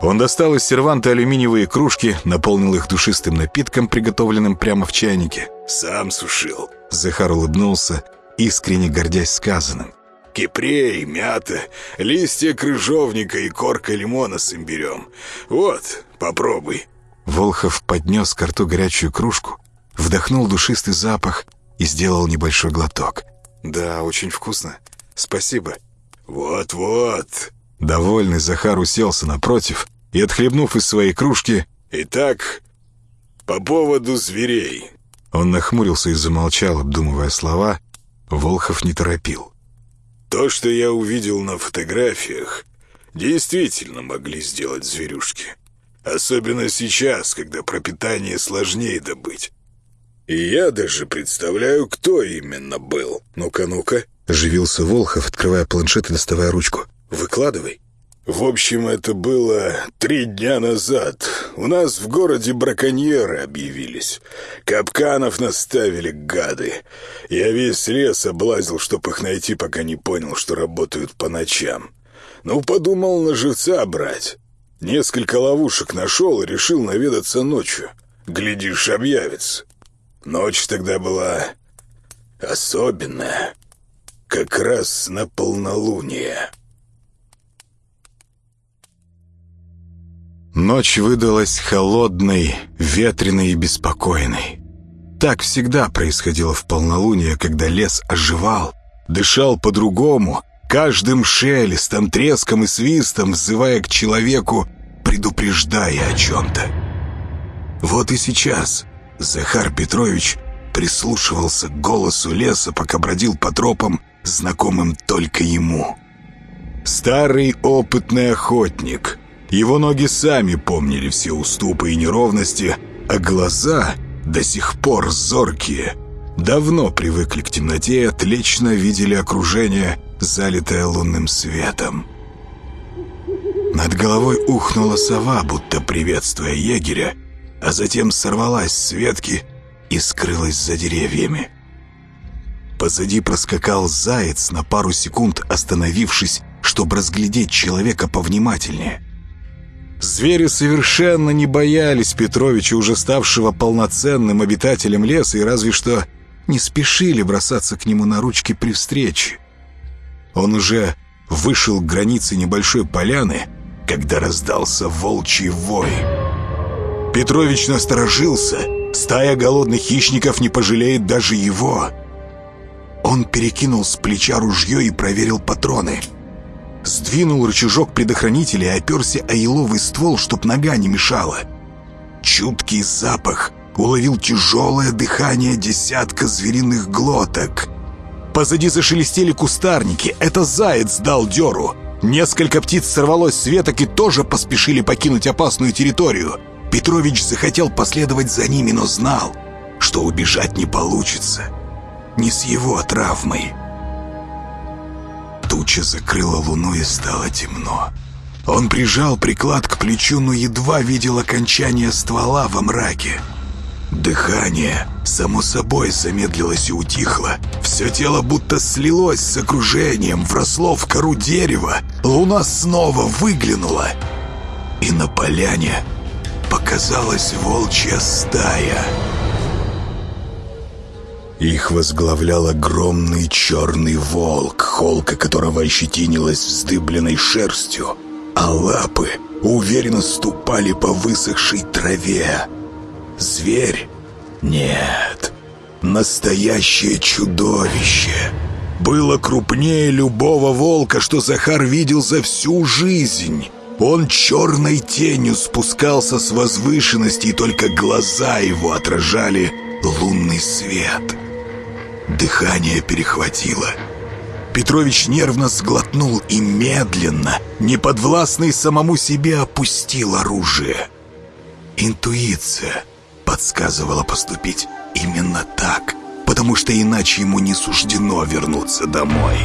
Он достал из серванта алюминиевые кружки, наполнил их душистым напитком, приготовленным прямо в чайнике. «Сам сушил». Захар улыбнулся, искренне гордясь сказанным. «Кипрей, мята, листья крыжовника и корка лимона с имбирем. Вот, попробуй». Волхов поднес к рту горячую кружку, вдохнул душистый запах и сделал небольшой глоток. «Да, очень вкусно. Спасибо». «Вот-вот». Довольный Захар уселся напротив и, отхлебнув из своей кружки... «Итак, по поводу зверей». Он нахмурился и замолчал, обдумывая слова. Волхов не торопил. «То, что я увидел на фотографиях, действительно могли сделать зверюшки. Особенно сейчас, когда пропитание сложнее добыть. И я даже представляю, кто именно был. Ну-ка, ну-ка». Оживился Волхов, открывая планшет и доставая ручку. «Выкладывай». В общем, это было три дня назад. У нас в городе браконьеры объявились. Капканов наставили гады. Я весь лес облазил, чтоб их найти, пока не понял, что работают по ночам. Ну, подумал на живца брать. Несколько ловушек нашел и решил наведаться ночью. Глядишь, объявится. Ночь тогда была особенная. Как раз на полнолуние. Ночь выдалась холодной, ветреной и беспокойной. Так всегда происходило в полнолуние, когда лес оживал, дышал по-другому, каждым шелестом, треском и свистом, взывая к человеку, предупреждая о чем-то. Вот и сейчас Захар Петрович прислушивался к голосу леса, пока бродил по тропам, знакомым только ему. Старый опытный охотник — его ноги сами помнили все уступы и неровности, а глаза, до сих пор зоркие, давно привыкли к темноте отлично видели окружение, залитое лунным светом. Над головой ухнула сова, будто приветствуя егеря, а затем сорвалась с ветки и скрылась за деревьями. Позади проскакал заяц, на пару секунд остановившись, чтобы разглядеть человека повнимательнее. Звери совершенно не боялись Петровича, уже ставшего полноценным обитателем леса, и разве что не спешили бросаться к нему на ручки при встрече. Он уже вышел к границе небольшой поляны, когда раздался волчий вой. Петрович насторожился. Стая голодных хищников не пожалеет даже его. Он перекинул с плеча ружье и проверил патроны — Сдвинул рычажок предохранителя и оперся о еловый ствол, чтоб нога не мешала. Чуткий запах уловил тяжелое дыхание десятка звериных глоток. Позади зашелестели кустарники. Это заяц дал дёру. Несколько птиц сорвалось с веток и тоже поспешили покинуть опасную территорию. Петрович захотел последовать за ними, но знал, что убежать не получится. Не с его травмой. Туча закрыла луну и стало темно. Он прижал приклад к плечу, но едва видел окончание ствола во мраке. Дыхание, само собой, замедлилось и утихло. Все тело будто слилось с окружением, вросло в кору дерева. Луна снова выглянула. И на поляне показалась волчья стая. Их возглавлял огромный черный волк, холка которого ощетинилась вздыбленной шерстью, а лапы уверенно ступали по высохшей траве. Зверь? Нет. Настоящее чудовище. Было крупнее любого волка, что Захар видел за всю жизнь. Он черной тенью спускался с возвышенности, и только глаза его отражали лунный свет. Дыхание перехватило. Петрович нервно сглотнул и медленно, неподвластный самому себе, опустил оружие. Интуиция подсказывала поступить именно так, потому что иначе ему не суждено вернуться домой.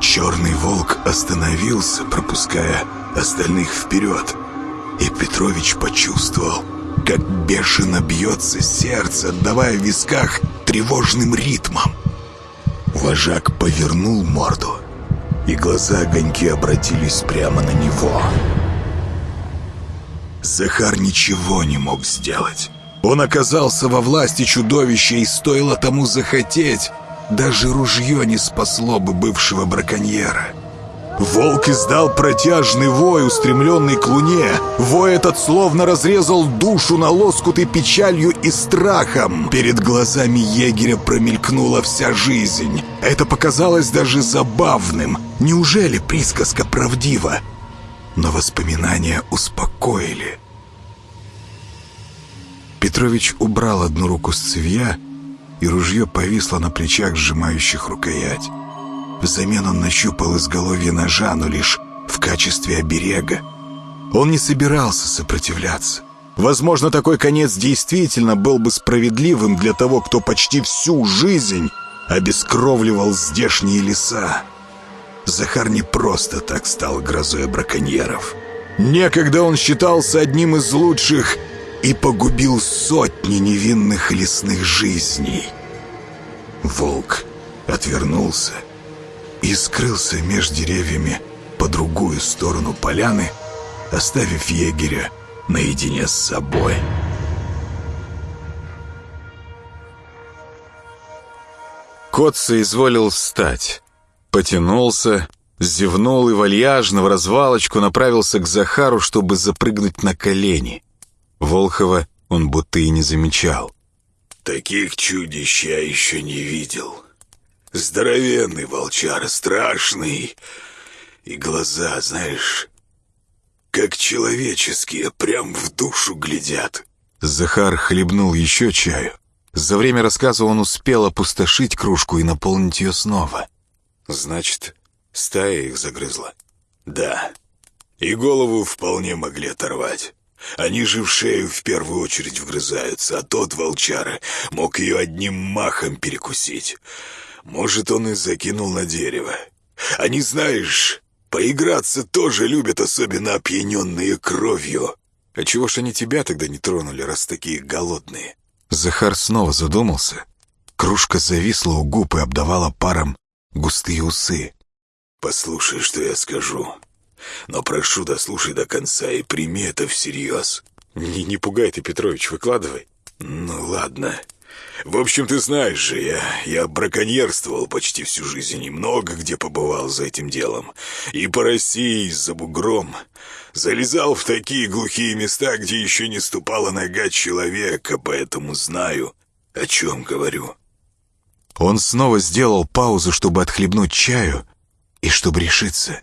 Черный волк остановился, пропуская остальных вперед, и Петрович почувствовал, как бешено бьется сердце, отдавая в висках тревожным ритмом. Вожак повернул морду, и глаза огоньки обратились прямо на него. Захар ничего не мог сделать. Он оказался во власти чудовища, и стоило тому захотеть, даже ружье не спасло бы бывшего браконьера. Волк издал протяжный вой, устремленный к луне. Вой этот словно разрезал душу на лоскуты печалью и страхом. Перед глазами егеря промелькнула вся жизнь. Это показалось даже забавным. Неужели присказка правдива? Но воспоминания успокоили. Петрович убрал одну руку с цевья, и ружье повисло на плечах, сжимающих рукоять. Взамен он нащупал изголовье ножа, но лишь в качестве оберега. Он не собирался сопротивляться. Возможно, такой конец действительно был бы справедливым для того, кто почти всю жизнь обескровливал здешние леса. Захар не просто так стал грозой браконьеров. Некогда он считался одним из лучших и погубил сотни невинных лесных жизней. Волк отвернулся и скрылся между деревьями по другую сторону поляны, оставив егеря наедине с собой. Кот соизволил встать, потянулся, зевнул и вальяжно в развалочку направился к Захару, чтобы запрыгнуть на колени. Волхова он будто и не замечал. «Таких чудищ я еще не видел. Здоровенный волчар, страшный. И глаза, знаешь, как человеческие, прям в душу глядят». Захар хлебнул еще чаю. За время рассказа он успел опустошить кружку и наполнить ее снова. «Значит, стая их загрызла?» «Да. И голову вполне могли оторвать». Они же в шею в первую очередь вгрызаются, а тот волчара мог ее одним махом перекусить. Может, он и закинул на дерево. Они, знаешь, поиграться тоже любят, особенно опьяненные кровью. А чего ж они тебя тогда не тронули, раз такие голодные? Захар снова задумался. Кружка зависла у губ и обдавала паром густые усы. «Послушай, что я скажу. Но прошу, дослушай до конца и прими это всерьез». «Не, не пугай ты, Петрович, выкладывай». «Ну, ладно. В общем, ты знаешь же, я, я браконьерствовал почти всю жизнь и много где побывал за этим делом. И по России, и за бугром. Залезал в такие глухие места, где еще не ступала нога человека, поэтому знаю, о чем говорю». Он снова сделал паузу, чтобы отхлебнуть чаю и чтобы решиться.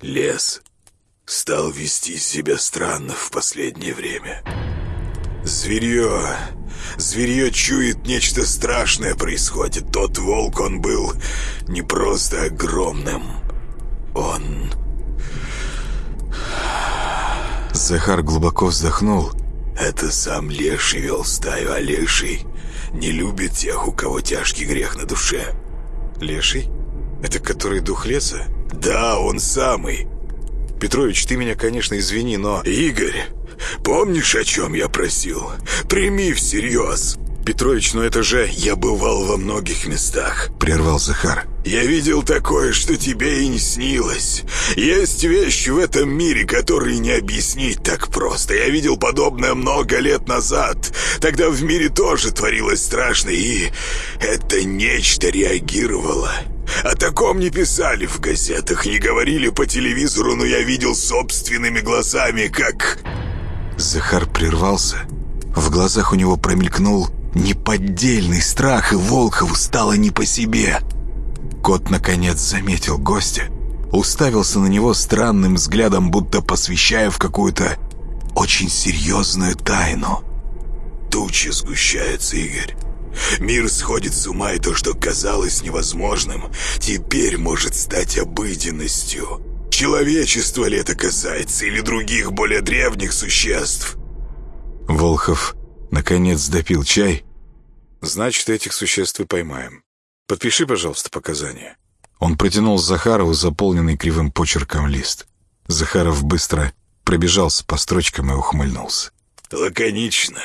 Лес стал вести себя странно в последнее время. Зверье... Зверье чует, нечто страшное происходит. Тот волк, он был не просто огромным. Он... Захар глубоко вздохнул. Это сам Леший вел стаю, а Леший не любит тех, у кого тяжкий грех на душе. Леший? Это который дух леса? Да, он самый. Петрович, ты меня, конечно, извини, но... Игорь, помнишь, о чем я просил? Прими всерьез. Петрович, но это же... Я бывал во многих местах. Прервал Захар. Я видел такое, что тебе и не снилось. Есть вещи в этом мире, которые не объяснить так просто. Я видел подобное много лет назад. Тогда в мире тоже творилось страшно, и это нечто реагировало. О таком не писали в газетах, не говорили по телевизору, но я видел собственными глазами, как... Захар прервался. В глазах у него промелькнул неподдельный страх, и Волхову стало не по себе. Кот, наконец, заметил гостя, уставился на него странным взглядом, будто посвящая в какую-то очень серьезную тайну. «Тучи сгущаются, Игорь. Мир сходит с ума, и то, что казалось невозможным, теперь может стать обыденностью. Человечество ли это касается, или других более древних существ?» Волхов наконец допил чай Значит, этих существ и поймаем. Подпиши, пожалуйста, показания. Он протянул Захарову заполненный кривым почерком лист. Захаров быстро пробежался по строчкам и ухмыльнулся. «Лаконично.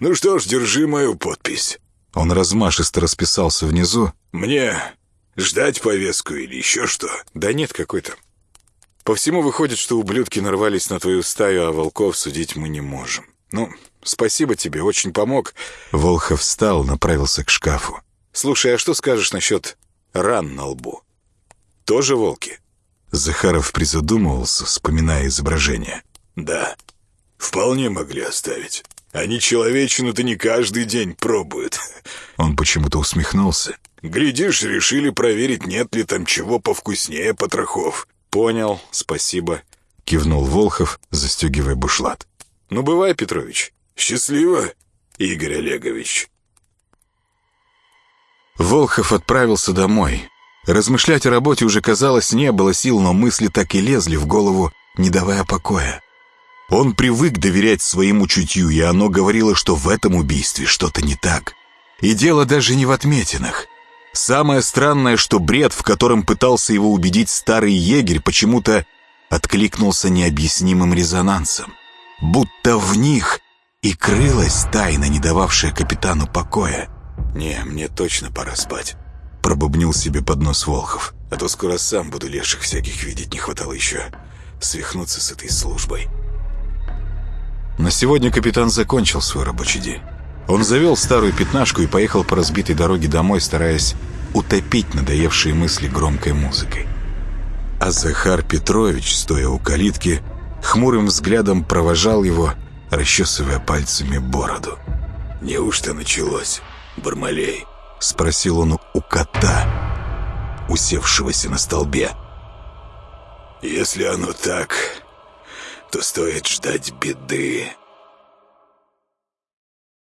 Ну что ж, держи мою подпись». Он размашисто расписался внизу. «Мне ждать повестку или еще что?» «Да нет, какой-то. По всему выходит, что ублюдки нарвались на твою стаю, а волков судить мы не можем. Ну, спасибо тебе, очень помог». Волхов встал, направился к шкафу. «Слушай, а что скажешь насчет ран на лбу? Тоже волки?» Захаров призадумывался, вспоминая изображение. «Да, вполне могли оставить. Они человечину-то не каждый день пробуют». Он почему-то усмехнулся. «Глядишь, решили проверить, нет ли там чего повкуснее потрохов». «Понял, спасибо», — кивнул Волхов, застегивая бушлат. «Ну, бывай, Петрович». «Счастливо, Игорь Олегович». Волхов отправился домой. Размышлять о работе уже, казалось, не было сил, но мысли так и лезли в голову, не давая покоя. Он привык доверять своему чутью, и оно говорило, что в этом убийстве что-то не так. И дело даже не в отметинах. Самое странное, что бред, в котором пытался его убедить старый егерь, почему-то откликнулся необъяснимым резонансом. Будто в них и крылась тайна, не дававшая капитану покоя. «Не, мне точно пора спать», — пробубнил себе под нос Волхов. «А то скоро сам буду леших всяких видеть, не хватало еще свихнуться с этой службой». На сегодня капитан закончил свой рабочий день. Он завел старую пятнашку и поехал по разбитой дороге домой, стараясь утопить надоевшие мысли громкой музыкой. А Захар Петрович, стоя у калитки, хмурым взглядом провожал его, расчесывая пальцами бороду. «Неужто началось, Бармалей?» — спросил он у кота, усевшегося на столбе. «Если оно так, то стоит ждать беды».